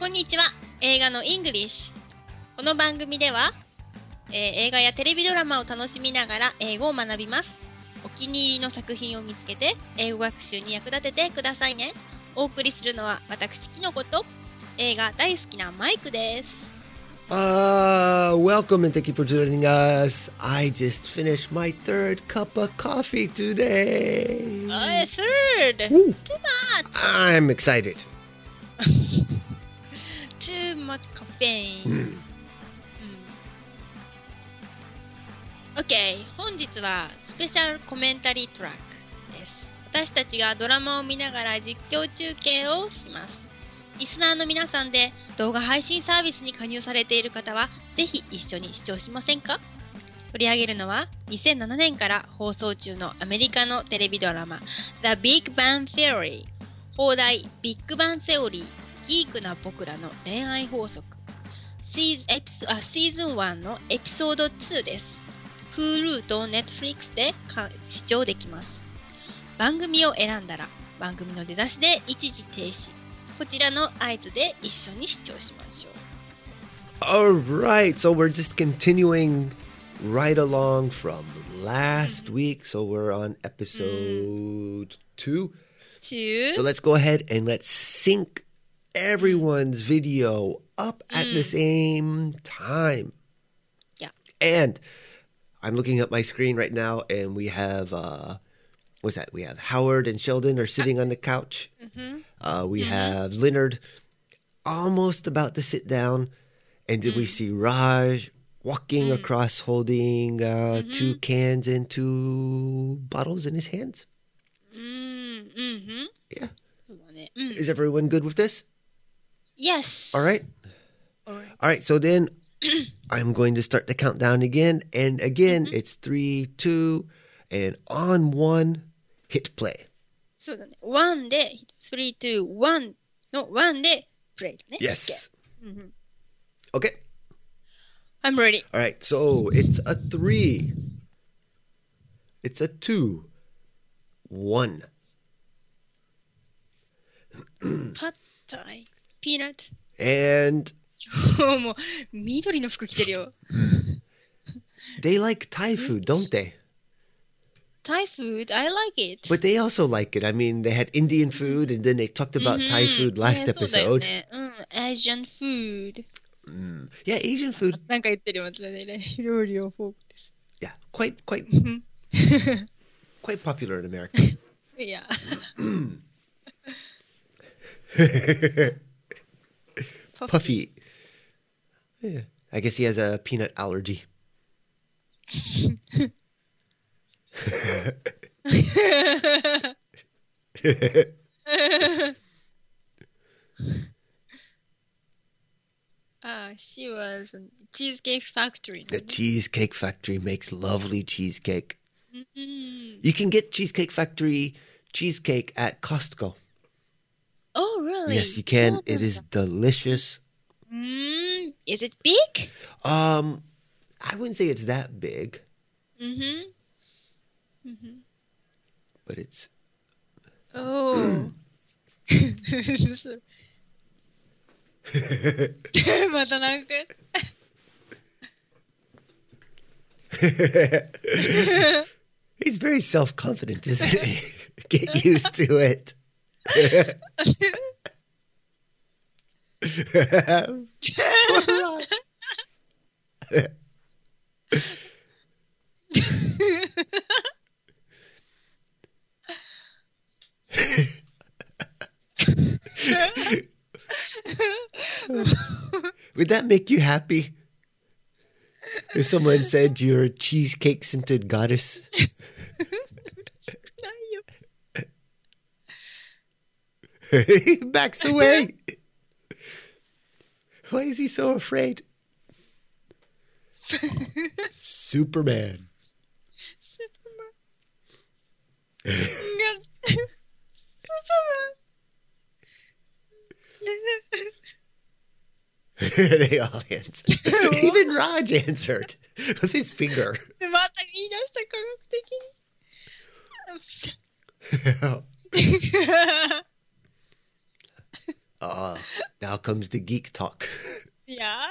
こんにちは映画のイングリッシュこの番組では、えー映画やテレビドラマを楽しみながら英語を学びますお気に入りの作品を見つけて英語学習に役立ててくださいねお送りするのは私キノコと映画大好きなマイクです Uh, welcome and thank you for joining us. I just finished my third cup of coffee today. おいスルー Woo. Too much I'm excited. Too much caffeine、うん、OK 本日はスペシャルコメンタリートラックです。私たちがドラマを見ながら実況中継をします。リスナーの皆さんで動画配信サービスに加入されている方はぜひ一緒に視聴しませんか？取り上げるのは2007年から放送中のアメリカのテレビドラマ The Big Bang Theory 放題ビッグバンセオリーギークな僕らの恋愛法則シーズエピソあシーズン1のエピソード2です Hulu と Netflix でか視聴できます番組を選んだら番組の出だしで一時停止こちらの合図で一緒に視聴しましょう All right, so we're just continuing right along from last week. So we're on episode two. 中 So let's go ahead and let's sync everyone's video up at the same time. Yeah. And I'm looking at my screen right now, and we have uh, what's that? We have Howard and Sheldon are sitting on the couch. Mm-hmm. Uh, we mm-hmm. have Leonard almost about to sit down, and then mm. we see Raj walking across, holding uh, two cans and two bottles in his hands. Mm-hmm. Yeah. Is everyone good with this? Yes All right. Alright. All right. So then I'm going to start the countdown again. And again, it's three, two, and on one, hit play. そうだね1で3、2、1の1でプレイだね Yes. Okay. I'm ready All right. So it's a three. It's a two. One. パッタイ ピーナッツ And もう緑の服着てるよ they like Thai food, don't they? Thai food I like it But they also like it. I mean, they had Indian food and then they talked about Thai food last ねそうだよ episode. ねうん Asian food Yeah, Asian food. なんか言ってるよまたね料理をフォークです Yeah, quite, quite, quite popular in America. いや Puffy. Yeah, I guess he has a peanut allergy. Ah, she was in Cheesecake Factory The Cheesecake Factory makes lovely cheesecake. Mm. You can get Cheesecake Factory cheesecake at Costco. Oh really Yes, you can. そうなん It だ is delicious. うーん Is it big? Um, I wouldn't say it's that big, うんふん but it's Oh またなんか he's very self confident, isn't he? Get used to it. Would that make you happy? If someone said you're a cheesecake scented goddess. Backs away. Why is he so afraid? Superman. Superman. Superman. they all answered. Even Raj answered with his finger. ーマンまた言い出した科学的に Uh, now comes the geek talk. いや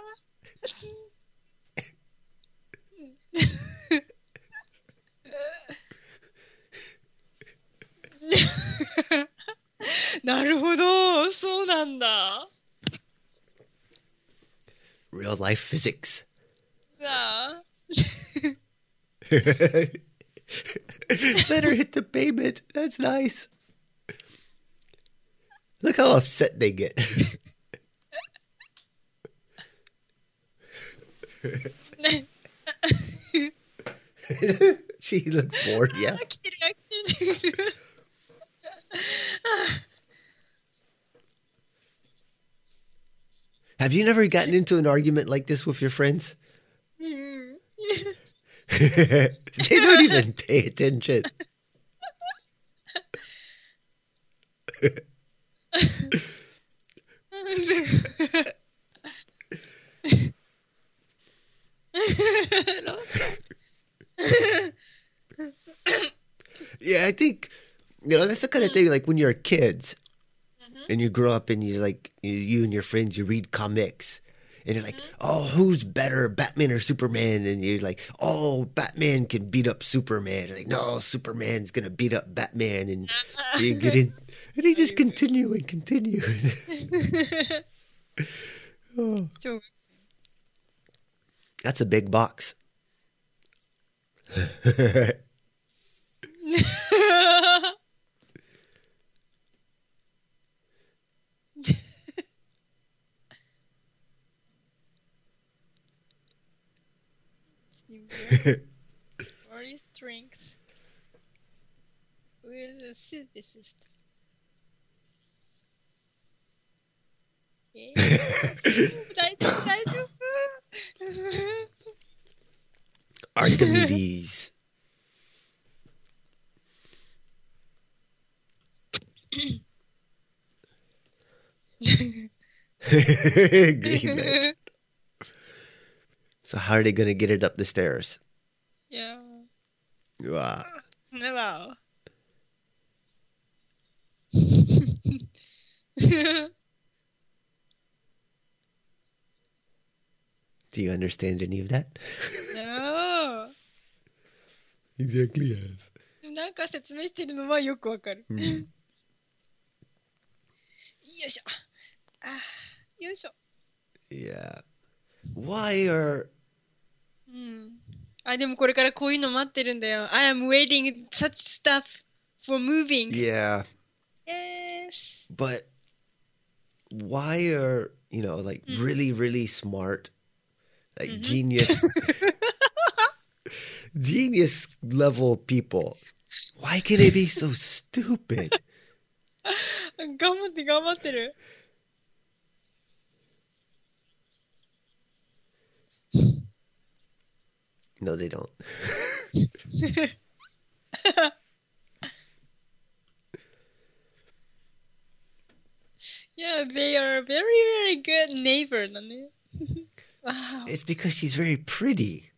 なるほどそうなんだ Real life physics. なあ Let her hit the pavement. That's nice. Look how upset they get. she looks bored, yeah. Have you never gotten into an argument like this with your friends? they don't even pay attention. yeah, I think you know that's the kind of thing like when you're kids mm-hmm. and you grow up and you like you, you and your friends you read comics and you're like, mm-hmm. oh, who's better, Batman or Superman? And you're like, oh, Batman can beat up Superman. You're like, no, Superman's gonna beat up Batman, and you get in, and you just continue and continue. 小学 oh. That's a big box. Body strength with a synthesis. えー大丈夫大丈夫 Archimedes. Green Knight. So how are they gonna get it up the stairs? いや Wow. Do you understand any of that? No. Exactly yes. なんか説明してるのはよくわかる。よいしょ。あーよいしょ。 Yeah. Why are うん。あ、でもこれからこういうの待ってるんだよ。I am waiting such stuff for moving. yeah, Yes. but why are you know like really really smart like genius genius level people why can they be so stupid 頑張って頑張ってる。 no they don't Yeah, they are very very good neighbor だね。 wow. it's because she's very pretty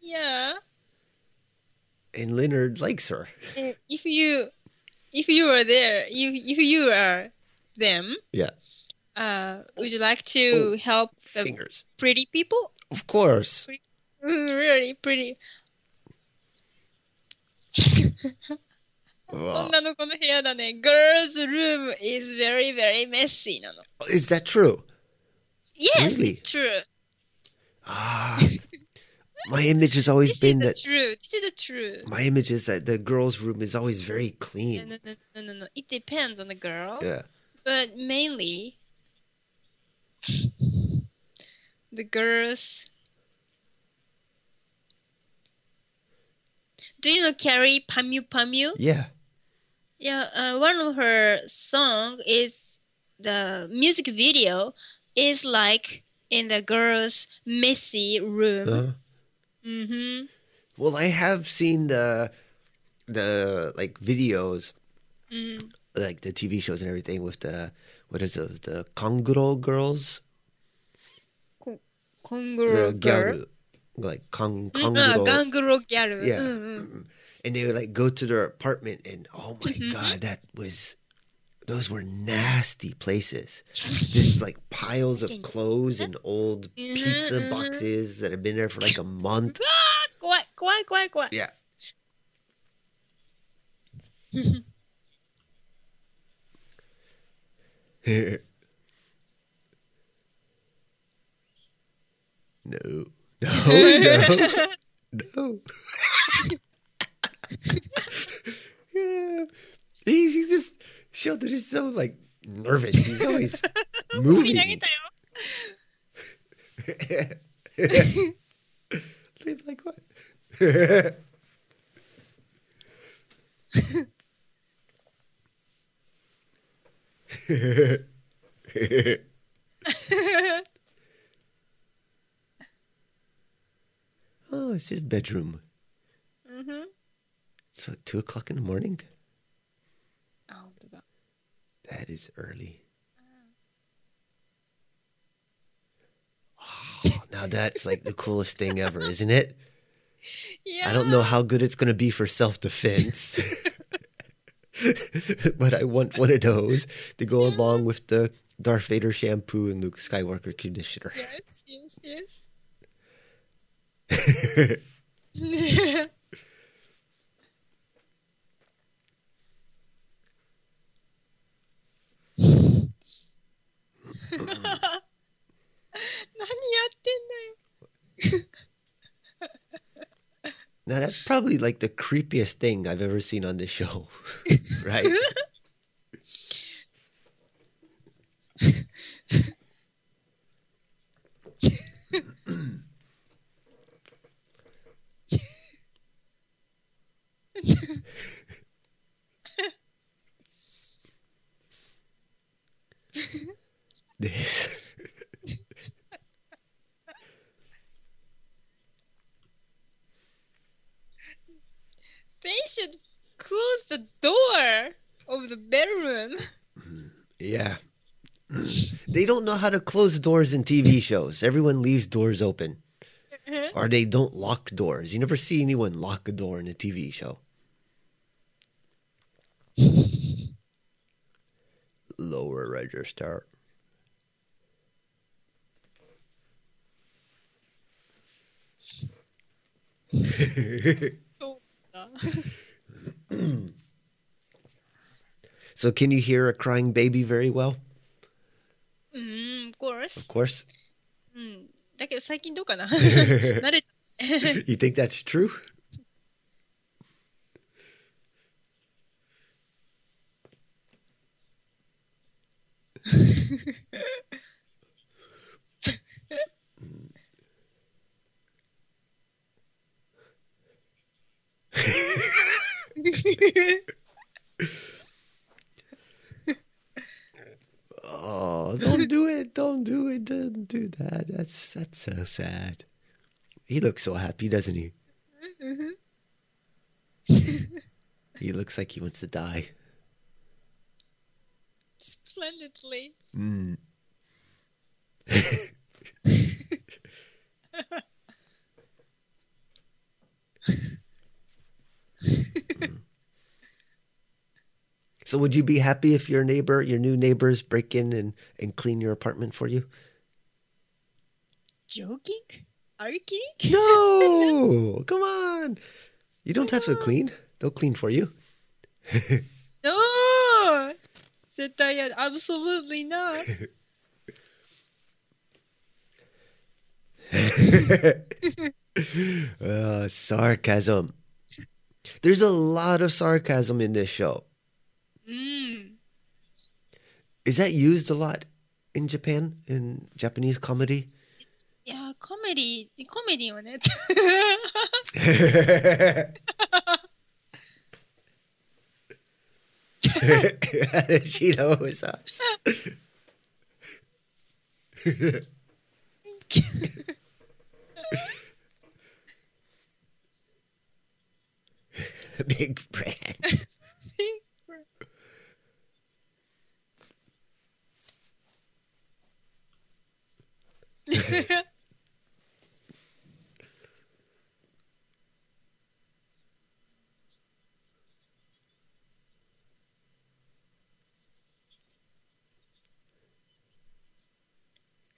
Yeah. and leonard likes her And If you if you are there, if if you are them, yeah uh, would you like to help the fingers pretty people? of course Mm, really pretty. Wow. 女の子の部屋だね。Girls' room is very, very messy なの。 is that true Yes, Really? it's true. ah my image has always This been is the that truth. This is the truth. my image is that the girls' room is always very clean. no, no, no, no, no. It depends on the girl, Yeah. but mainly the girls. Do you know Kyary Pamyu Pamyu? Yeah. Yeah, uh, one of her song is the music video is like in the girls' messy room. Uh, Mm-hmm. well, I have seen the the like videos, Mm. like the TV shows and everything with the what is it, the Konguro girls, the Konguro girl. gyaru, like Mm, Konguro. ah, Ganguro girl. Yeah. Mm, mm. Mm. And they would like go to their apartment and oh my Mm-hmm. god, that was those were nasty places. Just like piles of clothes and old pizza boxes that have been there for like a month. Quack, quack, quack, quack. Yeah. no, no, no, no. yeah. He's just Shoulder's so like nervous. He's always moving. Live like what? oh, it's his bedroom. Mm-hmm. It's like two o'clock in the morning. That is early. Oh, now that's like the coolest thing ever, isn't it? Yeah. I don't know how good it's going to be for self defense, but I want one of those to go yeah. along with the Darth Vader shampoo and Luke Skywalker conditioner. Yes, yes, yes. Now that's probably like the creepiest thing I've ever seen on this show, right? this. They should close the door of the bedroom. Yeah. they don't know how to close doors in TV shows. Everyone leaves doors open. Mm-hmm. Or they don't lock doors. You never see anyone lock a door in a TV show. Lower register. Uh. so can you hear a crying baby very well? うん、of course. Of course. うん。だけど最近どうかな慣れちゃ you think that's true? Oh, don't do it. Don't do it. Don't do that. That's that's so sad. He looks so happy, doesn't he? he looks like he wants to die. splendidly. Mm. So would you be happy if your neighbor, your new neighbors break in and, and clean your apartment for you? Joking? Are you kidding? No! Come on. You don't no. have to clean. They'll clean for you. no! Absolutely not. uh, sarcasm. There's a lot of sarcasm in this show. Is that used a lot in Japan in Japanese comedy? Yeah, comedy, comedy on it. she knows us. Big friend.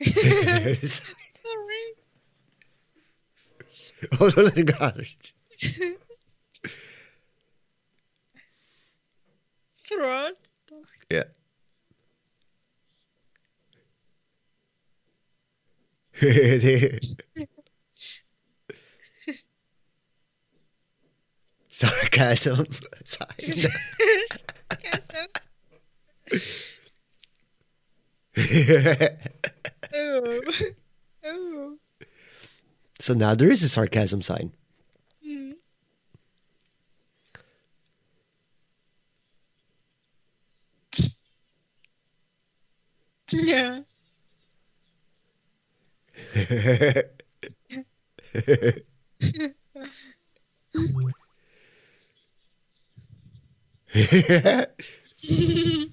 Sorry. Oh, Oraları garip. Throat. Yeah. Sarcasm. Sign. oh. Oh. so now there is a sarcasm sign. Mm. Yeah yeah.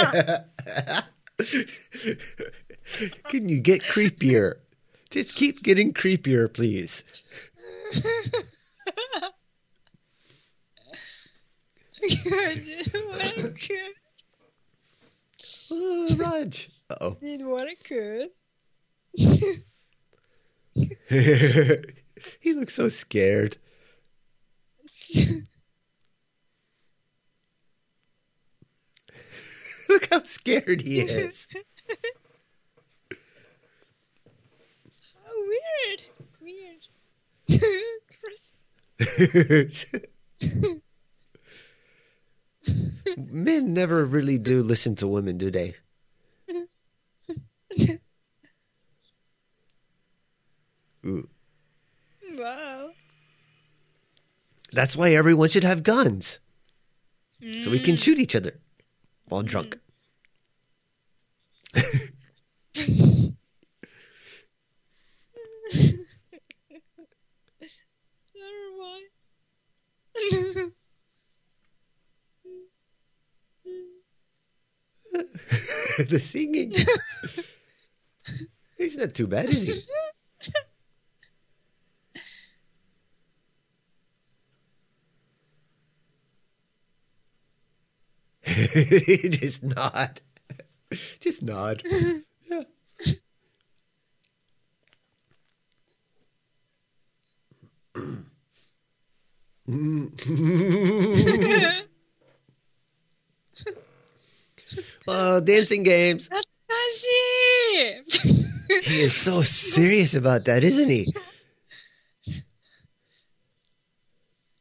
Can you get creepier? Just keep getting creepier, please. Oh, Raj. Uh Did what I could. he looks so scared. Look how scared he is. How weird. Weird. Men never really do listen to women, do they? Ooh. Wow. That's why everyone should have guns. So we can mm. shoot each other while mm. drunk. Never mind. the singing. He's not too bad, is he? just nod. Just nod. well, oh, dancing games. He is so serious about that, isn't he?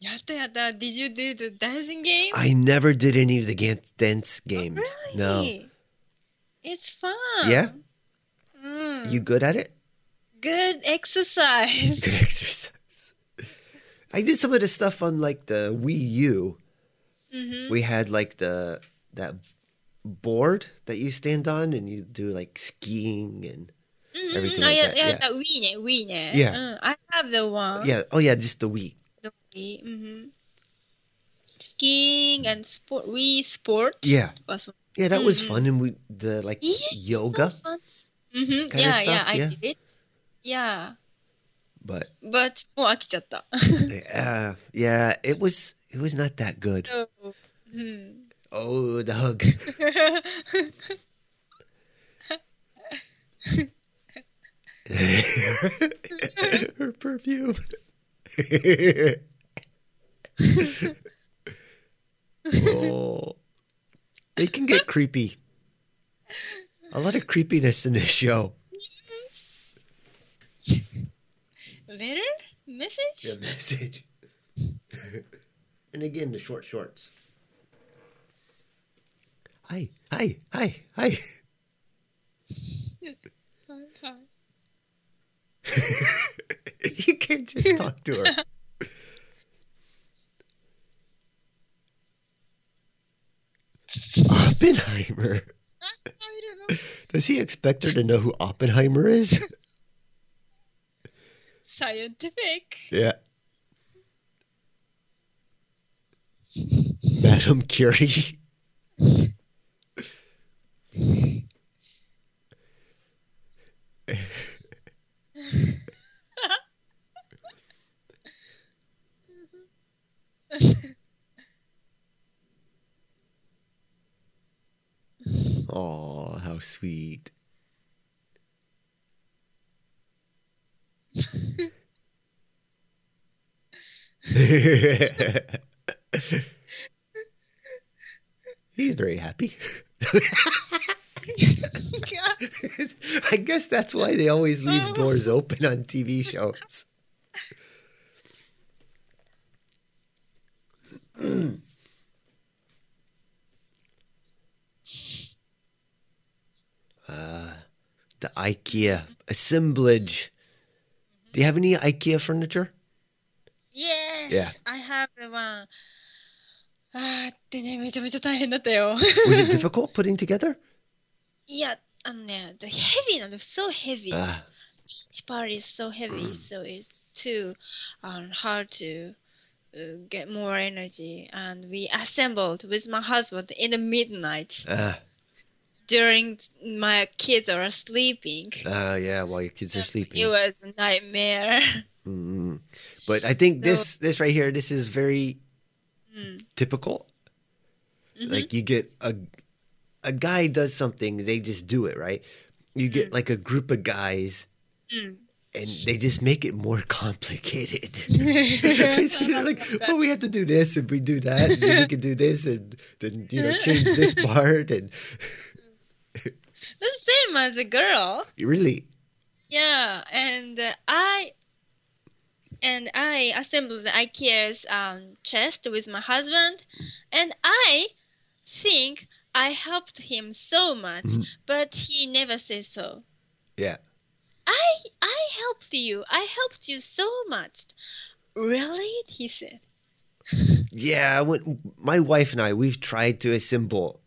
やったやった。Did you do the dancing game? I never did any of the gan- dance games. No. Really? It's fun. Yeah? Mm. You good at it? Good exercise. Good exercise. I did some of the stuff on like the Wii U. Mhm. We had like the that board that you stand on and you do like skiing and everything あ like や that. や Yeah. った。Wii ね。Wii ね。 Yeah. うん。I have the one. Yeah. Oh yeah, just the Wii. The Wii. うん。Skiing and sport. Wii sport. Yeah. とかそう Yeah, that was Mhm. fun and we the like Yeah, yoga, So fun. Mhm. kind of Yeah, stuff, yeah, I yeah. did it. Yeah. but But もう飽きちゃった。 uh, yeah, it was it was not that good. そううん。 Oh, the hug. Her perfume. oh, they can get creepy. A lot of creepiness in this show. Letter? Message? The message. And again, the short shorts. Hi, hi, hi, hi, hi, hi. you can't just talk to her. Oppenheimer. I don't know. Does he expect her to know who Oppenheimer is? Scientific. yeah. Madame Curie. Oh, how sweet. He's very happy. I guess that's why they always leave doors open on TV shows. the IKEA assemblage. Do you have any IKEA furniture? Yes. Yeah. I have the one. あーってね、めちゃめちゃ大変だったよ。 Was it difficult putting together? いや、あのね、the heavy なの、so heavy. Uh, Each part is so heavy, so it's too um, hard to uh, get more energy. And we assembled with my husband in the midnight uh, during my kids are sleeping. uh, yeah, while your kids are sleeping. It was a nightmare. Mm. But I think this this right here, this is very typical. Like you get a a guy does something, they just do it, right? You get like a group of guys and they just make it more complicated. They're like, oh, we have to do this and we do that, and then we can do this and then you know change this part and the same as a girl. really, Yeah, and uh, I and I assembled the IKEA's um, chest with my husband, and I think I helped him so much, but he never says so. yeah. I I helped you. I helped you so much. Really? He said. Yeah, when my wife and I, we've tried to assemble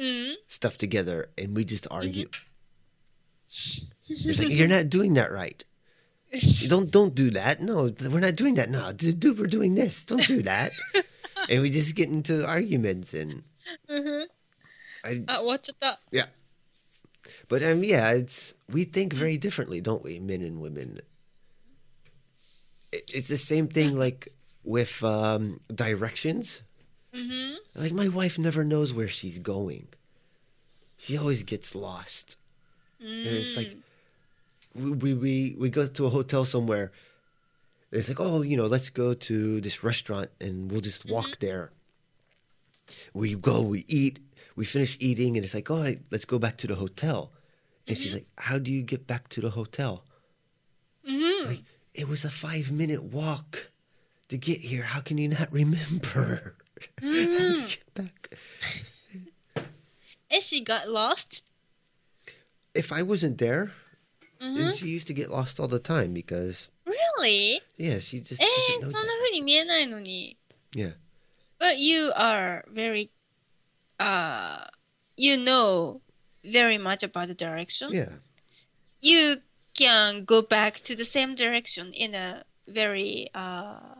mm. stuff together and we just argue. Mm-hmm. it's like you're not doing that right. don't don't do that. No, we're not doing that. No, dude, we're doing this. Don't do that. and we just get into arguments and. Mm-hmm. I, uh, what's that? Yeah. But um, yeah, it's we think very differently, don't we, men and women? It, it's the same thing, like with um, directions. Mhm. Like my wife never knows where she's going. She always gets lost. And it's like we, we we we go to a hotel somewhere. and It's like, oh, you know, let's go to this restaurant and we'll just walk there. We go, we eat, we finish eating, and it's like, all right, let's go back to the hotel. And she's like, how do you get back to the hotel? Mhm. Like, it was a five minute walk to get here. How can you not remember? how do you get back? And she got lost. If I wasn't there, Mhm. and she used to get lost all the time because, Really? yeah, she just え doesn't ー、 know そんな that. 風に見えないのに。 Yeah. But you are very, uh, you know very much about the direction. Yeah. You can go back to the same direction in a very, uh,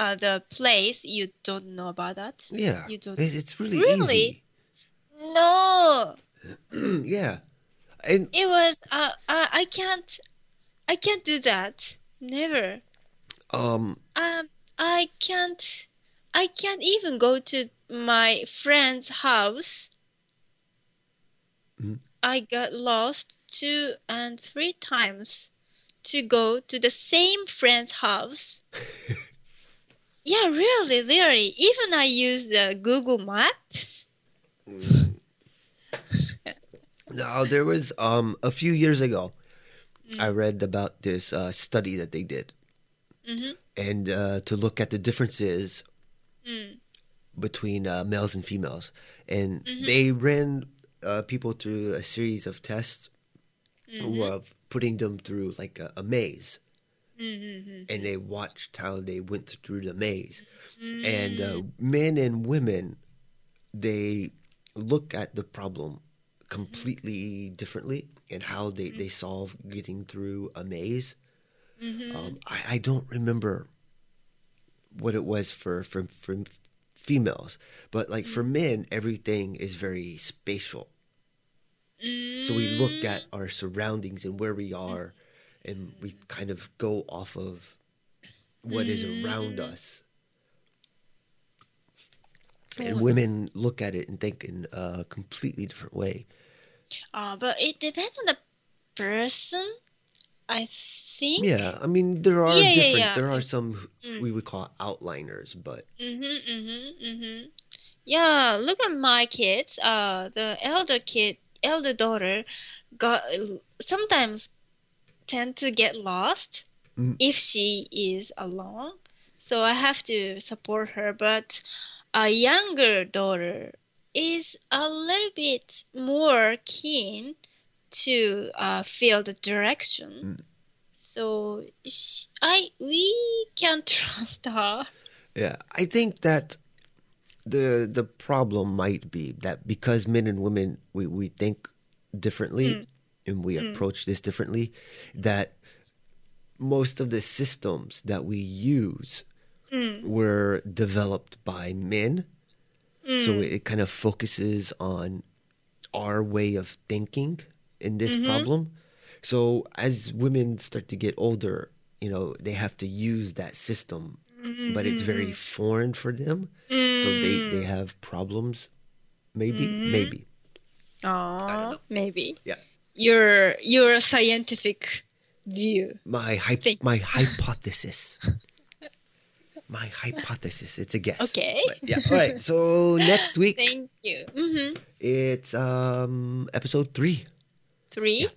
uh, the place you don't know about that. Yeah. You don't- It's really, Really? No, yeah. And it was, uh, uh, I can't, I can't do that. Never. um Um, I can't. I can't even go to my friend's house. Mhm. I got lost two and three times to go to the same friend's house. yeah, really, really. Even I use the Google Maps. no, there was um a few years ago I read about this uh, study that they did. Mhm. And uh, to look at the differences between uh, males and females, and they ran uh, people through a series of tests of putting them through like a, a maze. Mm-hmm. And they watched how they went through the maze. And uh, mm. men and women, they look at the problem completely differently and how they, mm-hmm. they solve getting through a maze. Mm-hmm. Um, I, I don't remember what it was for, for, for females, but like for men, everything is very spatial. So we look at mm. our surroundings and where we are, and we kind of go off of what is around us. And women look at it and think in a completely different way. Uh, but it depends on the person, I think. Yeah, I mean there are Yeah, yeah, different. yeah. There are some who we would call outliners, but Mm-hmm, mm-hmm, mm-hmm. Yeah, look at my kids. Uh, the elder kid, elder daughter, got sometimes tend to get lost Mm. if she is alone. So I have to support her. But a younger daughter is a little bit more keen to uh, feel the direction. So sh I we can trust her. Yeah, I think that the the problem might be that because men and women we, we think differently and we mm. approach this differently, that most of the systems that we use mm. were developed by men. So mm. it kind of focuses on our way of thinking in this mm-hmm. problem. So as women start to get older, you know, they have to use that system, but it's very mm-hmm. foreign for them. So they, they have problems. Maybe, mm-hmm. maybe. Oh, maybe. Yeah. Your your scientific view. My hy- my hypothesis. my hypothesis. It's a guess. Okay. But yeah. All right. So next week Thank you. Mm-hmm. it's um episode three. Three.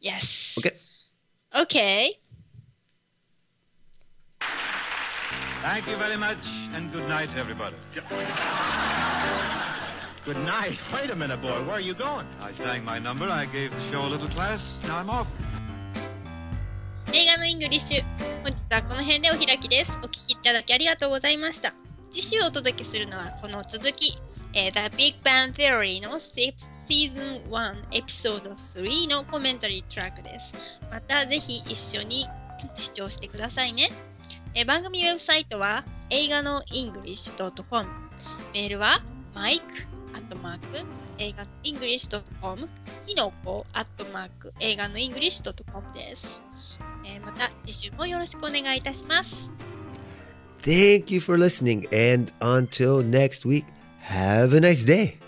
Yes. Okay. Okay. Thank you very much, and good night, everybody. Good night. Wait a minute, boy. Where are you going? I sang my number. I gave the show a little class. Now I'm off. 映画のイングリッシュ。本日はこの辺でお開きです。お聞きいただきありがとうございました。次週お届けするのはこの続き。えー The Big Bang Theory の Season 1エピソード3のコメンタリートラックです。またぜひ一緒に視聴してくださいね。えー番組ウェブサイトは映画の English.com メールは mike アットマーク映画イングリッシュ .com キノコアットマーク映画のイングリッシュ .com です、えー、また次週もよろしくお願いいたします。Thank you for listening and until next week have a nice day.